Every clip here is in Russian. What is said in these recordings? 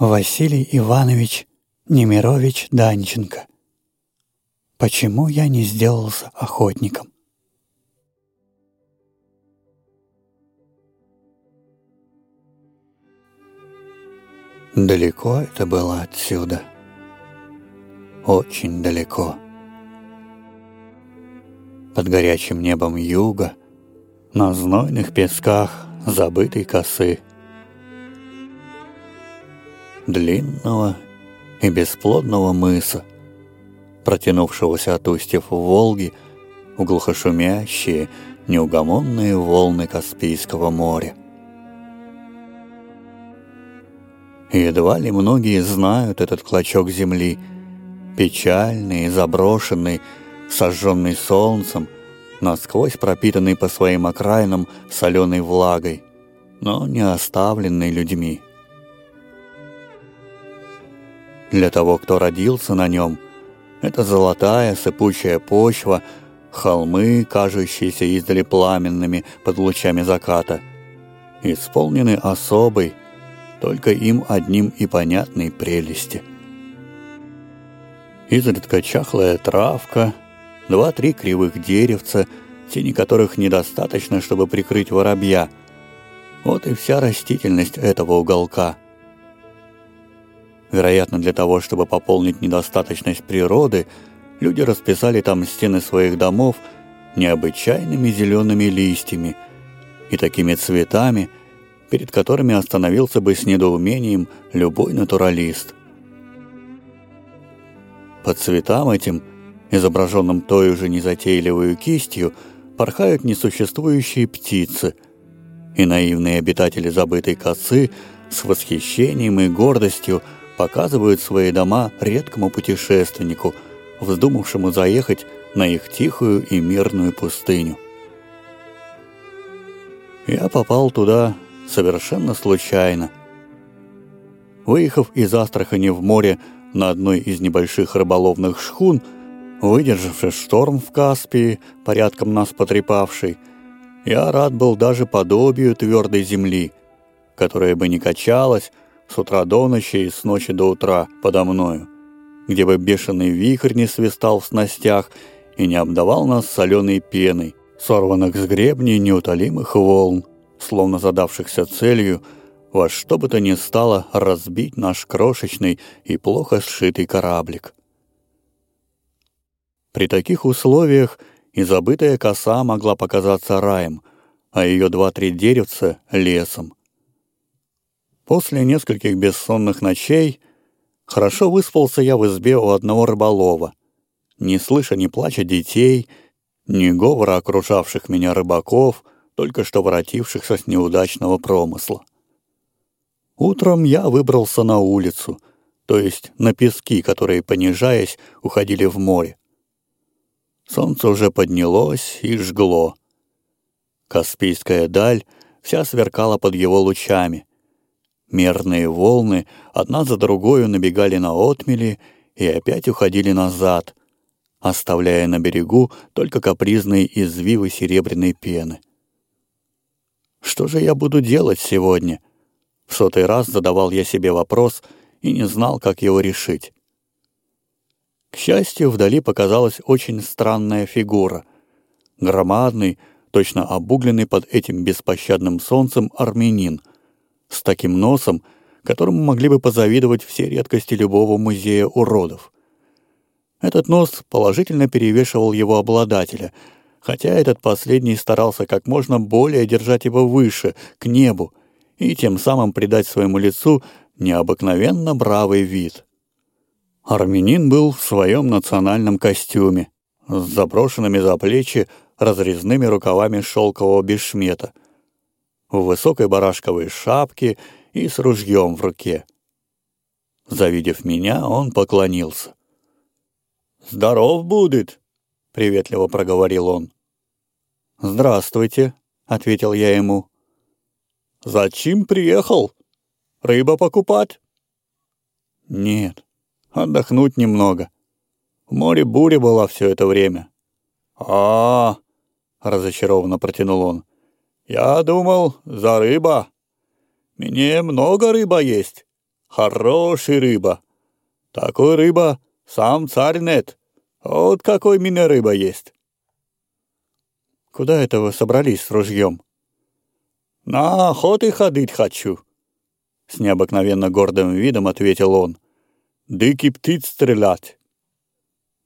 Василий Иванович Немирович Данченко. Почему я не сделался охотником? Далеко это было отсюда. Очень далеко. Под горячим небом юга, на знойных песках забытой косы. Длинного и бесплодного мыса, протянувшегося от устьев Волги в глухошумящие, неугомонные волны Каспийского моря. Едва ли многие знают этот клочок земли, печальный, заброшенный, сожженный солнцем, насквозь пропитанный по своим окраинам соленой влагой, но не оставленный людьми. Для того, кто родился на нем, это золотая сыпучая почва, холмы, кажущиеся издали пламенными под лучами заката, исполнены особой, только им одним и понятной прелести. Изредка чахлая травка, два-три кривых деревца, тени которых недостаточно, чтобы прикрыть воробья. Вот и вся растительность этого уголка. Вероятно, для того, чтобы пополнить недостаточность природы, люди расписали там стены своих домов необычайными зелеными листьями и такими цветами, перед которыми остановился бы с недоумением любой натуралист. По цветам этим, изображенным той же незатейливой кистью, порхают несуществующие птицы, и наивные обитатели забытой косы с восхищением и гордостью показывают свои дома редкому путешественнику, вздумавшему заехать на их тихую и мирную пустыню. Я попал туда совершенно случайно. Выехав из Астрахани в море на одной из небольших рыболовных шхун, выдержавший шторм в Каспии, порядком нас потрепавший, я рад был даже подобию твердой земли, которая бы не качалась с утра до ночи и с ночи до утра подо мною, где бы бешеный вихрь не свистал в снастях и не обдавал нас соленой пеной, сорванных с гребней неутолимых волн, словно задавшихся целью во что бы то ни стало разбить наш крошечный и плохо сшитый кораблик. При таких условиях и забытая коса могла показаться раем, а ее два-три деревца — лесом. После нескольких бессонных ночей хорошо выспался я в избе у одного рыболова, не слыша ни плача детей, ни говора окружавших меня рыбаков — только что воротившихся с неудачного промысла. Утром я выбрался на улицу, то есть на пески, которые, понижаясь, уходили в море. Солнце уже поднялось и жгло. Каспийская даль вся сверкала под его лучами. Мерные волны одна за другой набегали на отмели и опять уходили назад, оставляя на берегу только капризные извивы серебряной пены. Что же я буду делать сегодня? В сотый раз задавал я себе вопрос и не знал, как его решить. К счастью, вдали показалась очень странная фигура. Громадный, точно обугленный под этим беспощадным солнцем армянин, с таким носом, которому могли бы позавидовать все редкости любого музея уродов. Этот нос положительно перевешивал его обладателя — хотя этот последний старался как можно более держать его выше, к небу, и тем самым придать своему лицу необыкновенно бравый вид. Армянин был в своем национальном костюме, с заброшенными за плечи разрезными рукавами шелкового бешмета, в высокой барашковой шапке и с ружьем в руке. Завидев меня, он поклонился. «Здоров будет!» — приветливо проговорил он. «Здравствуйте», — ответил я ему. «Зачем приехал? Рыба покупать?» «Нет, отдохнуть немного. В море буря была все это время». «А, -а, -а разочарованно протянул он. «Я думал, за рыба. Мне много рыба есть, хороший рыба. Такой рыба сам царь нет. Вот какой меня рыба есть. Куда это вы собрались с ружьем? На охоты ходить хочу. С необыкновенно гордым видом ответил он. Дикий птиц стрелять.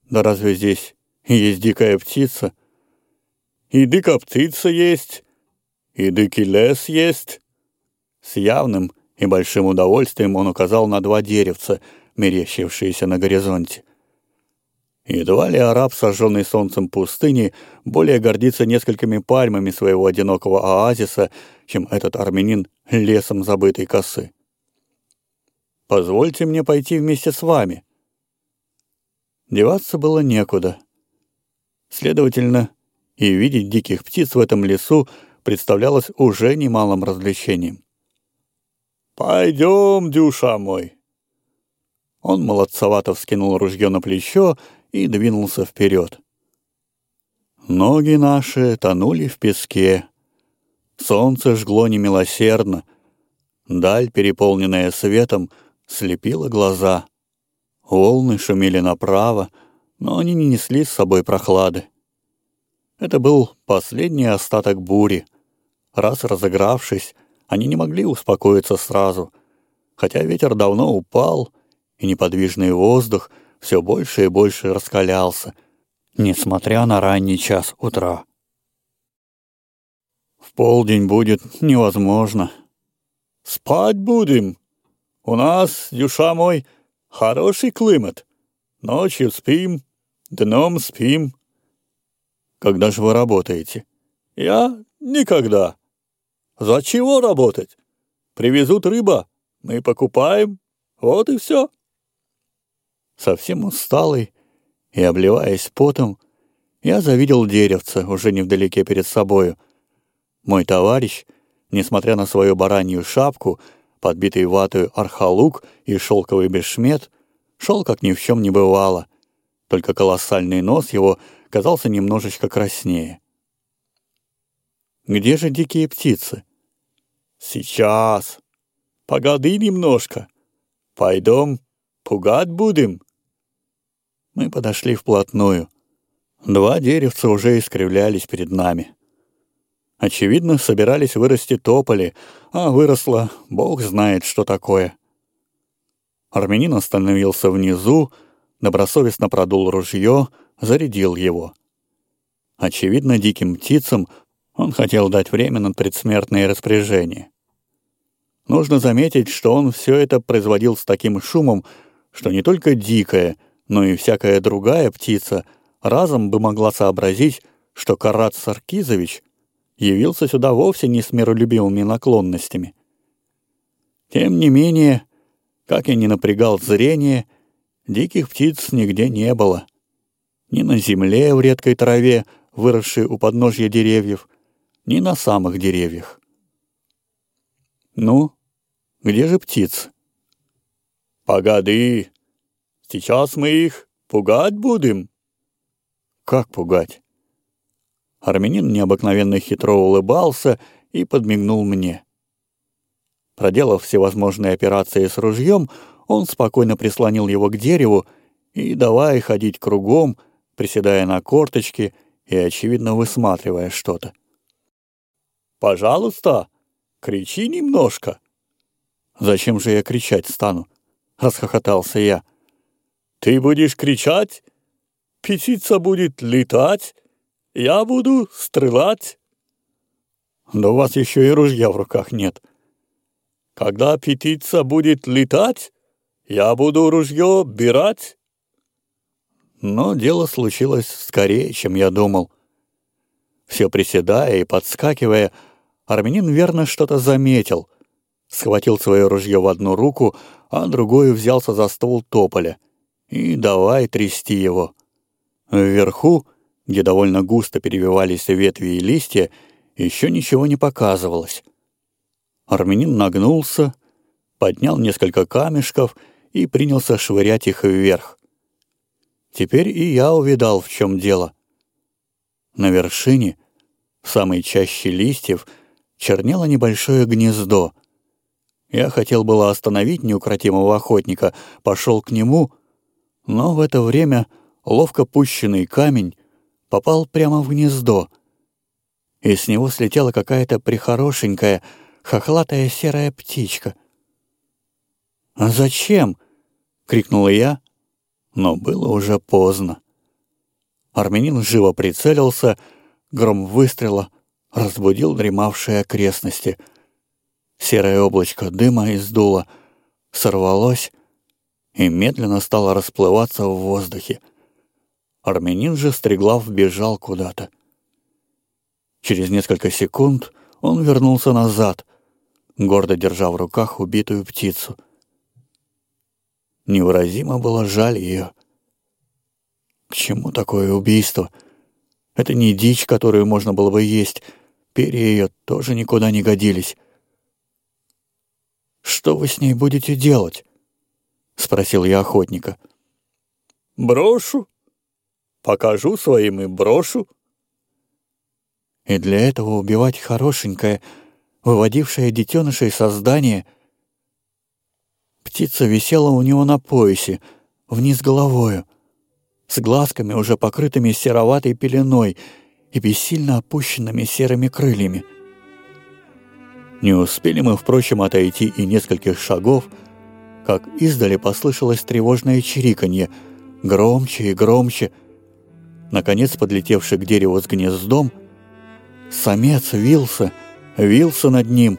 Да разве здесь есть дикая птица? И дикая птица есть, и дикий лес есть. С явным и большим удовольствием он указал на два деревца, мерещившиеся на горизонте. Едва ли араб, сожженный солнцем пустыни, более гордится несколькими пальмами своего одинокого оазиса, чем этот армянин лесом забытой косы. «Позвольте мне пойти вместе с вами». Деваться было некуда. Следовательно, и видеть диких птиц в этом лесу представлялось уже немалым развлечением. «Пойдем, дюша мой!» Он молодцевато вскинул ружье на плечо и двинулся вперед. Ноги наши тонули в песке. Солнце жгло немилосердно. Даль, переполненная светом, слепила глаза. Волны шумели направо, но они не несли с собой прохлады. Это был последний остаток бури. Раз разыгравшись, они не могли успокоиться сразу, хотя ветер давно упал, и неподвижный воздух — все больше и больше раскалялся, несмотря на ранний час утра. В полдень будет невозможно. Спать будем. У нас, Юша мой, хороший климат. Ночью спим, днем спим. Когда же вы работаете? Я никогда. За чего работать? Привезут рыба, мы покупаем, вот и все. Совсем усталый и обливаясь потом, я завидел деревце уже невдалеке перед собою. Мой товарищ, несмотря на свою баранью шапку, подбитый ватою архалук и шелковый бешмет, шел как ни в чем не бывало, только колоссальный нос его казался немножечко краснее. «Где же дикие птицы?» «Сейчас. Погоди немножко. Пойдем, пугать будем». Мы подошли вплотную. Два деревца уже искривлялись перед нами. Очевидно, собирались вырасти тополи, а выросло бог знает что такое. Армянин остановился внизу, добросовестно продул ружье, зарядил его. Очевидно, диким птицам он хотел дать время на предсмертные распоряжения. Нужно заметить, что он все это производил с таким шумом, что не только дикая, но и всякая другая птица разом бы могла сообразить, что Карат Саркизович явился сюда вовсе не с миролюбивыми наклонностями. Тем не менее, как я ни напрягал зрение, диких птиц нигде не было. Ни на земле в редкой траве, выросшей у подножья деревьев, ни на самых деревьях. Ну, где же птицы? «Погоди!» Сейчас мы их пугать будем». «Как пугать?» Армянин необыкновенно хитро улыбался и подмигнул мне. Проделав всевозможные операции с ружьем, он спокойно прислонил его к дереву и, давая ходить кругом, приседая на корточки и, очевидно, высматривая что-то. «Пожалуйста, кричи немножко». «Зачем же я кричать стану?» — расхохотался я. Ты будешь кричать, птица будет летать, я буду стрелять. Да у вас еще и ружья в руках нет. Когда птица будет летать, я буду ружье бирать. Но дело случилось скорее, чем я думал. Все приседая и подскакивая, армянин верно что-то заметил. Схватил свое ружье в одну руку, а другую взялся за ствол тополя — и давай трясти его. Вверху, где довольно густо перевивались ветви и листья, еще ничего не показывалось. Армянин нагнулся, поднял несколько камешков и принялся швырять их вверх. Теперь и я увидал, в чем дело. На вершине, в самой чаще листьев, чернело небольшое гнездо. Я хотел было остановить неукротимого охотника, пошел к нему, но в это время ловко пущенный камень попал прямо в гнездо, и с него слетела какая-то прихорошенькая, хохлатая серая птичка. «А зачем?» — крикнула я, но было уже поздно. Армянин живо прицелился, гром выстрела разбудил дремавшие окрестности. Серое облачко дыма издуло, сорвалось и медленно стало расплываться в воздухе. Армянин же стреглав бежал куда-то. Через несколько секунд он вернулся назад, гордо держа в руках убитую птицу. Невыразимо было жаль ее. К чему такое убийство? Это не дичь, которую можно было бы есть. Перья ее тоже никуда не годились. «Что вы с ней будете делать?» — спросил я охотника. «Брошу. Покажу своим и брошу». И для этого убивать хорошенькое, выводившее детенышей создание. Птица висела у него на поясе, вниз головою с глазками, уже покрытыми сероватой пеленой и бессильно опущенными серыми крыльями. Не успели мы, впрочем, отойти и нескольких шагов, как издали послышалось тревожное чириканье, громче и громче. Наконец, подлетевший к дереву с гнездом, самец вился, вился над ним,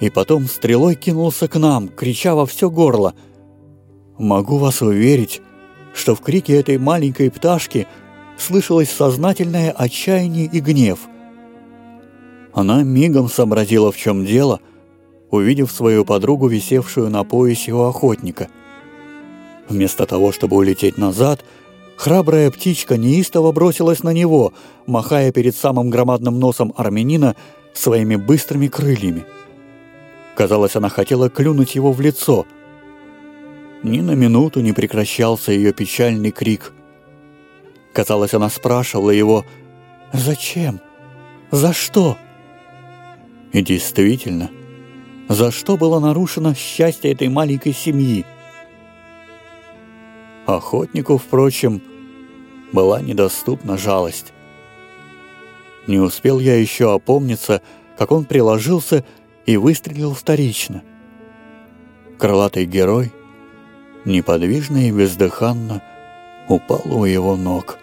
и потом стрелой кинулся к нам, крича во все горло. «Могу вас уверить, что в крике этой маленькой пташки слышалось сознательное отчаяние и гнев. Она мигом сообразила, в чем дело, увидев свою подругу, висевшую на поясе у охотника. Вместо того, чтобы улететь назад, храбрая птичка неистово бросилась на него, махая перед самым громадным носом армянина своими быстрыми крыльями. Казалось, она хотела клюнуть его в лицо – ни на минуту не прекращался ее печальный крик. Казалось, она спрашивала его «Зачем? За что?» И действительно, за что было нарушено счастье этой маленькой семьи? Охотнику, впрочем, была недоступна жалость. Не успел я еще опомниться, как он приложился и выстрелил вторично. Крылатый герой — неподвижно и бездыханно упал у его ног.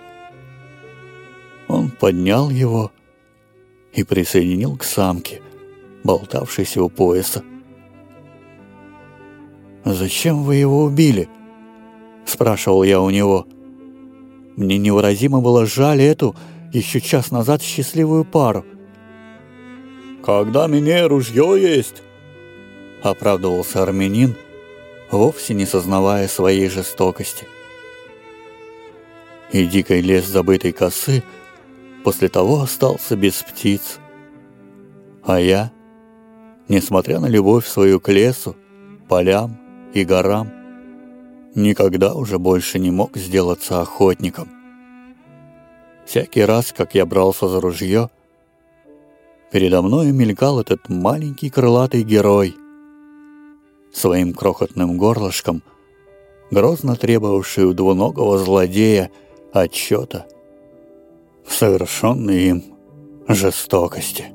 Он поднял его и присоединил к самке, болтавшейся у пояса. «Зачем вы его убили?» — спрашивал я у него. Мне невыразимо было жаль эту, еще час назад, счастливую пару. «Когда мне ружье есть!» — оправдывался армянин, вовсе не сознавая своей жестокости. И дикий лес забытой косы после того остался без птиц. А я, несмотря на любовь свою к лесу, полям и горам, никогда уже больше не мог сделаться охотником. Всякий раз, как я брался за ружье, передо мной мелькал этот маленький крылатый герой — своим крохотным горлышком, грозно требовавший у двуногого злодея отчета в совершенной им жестокости.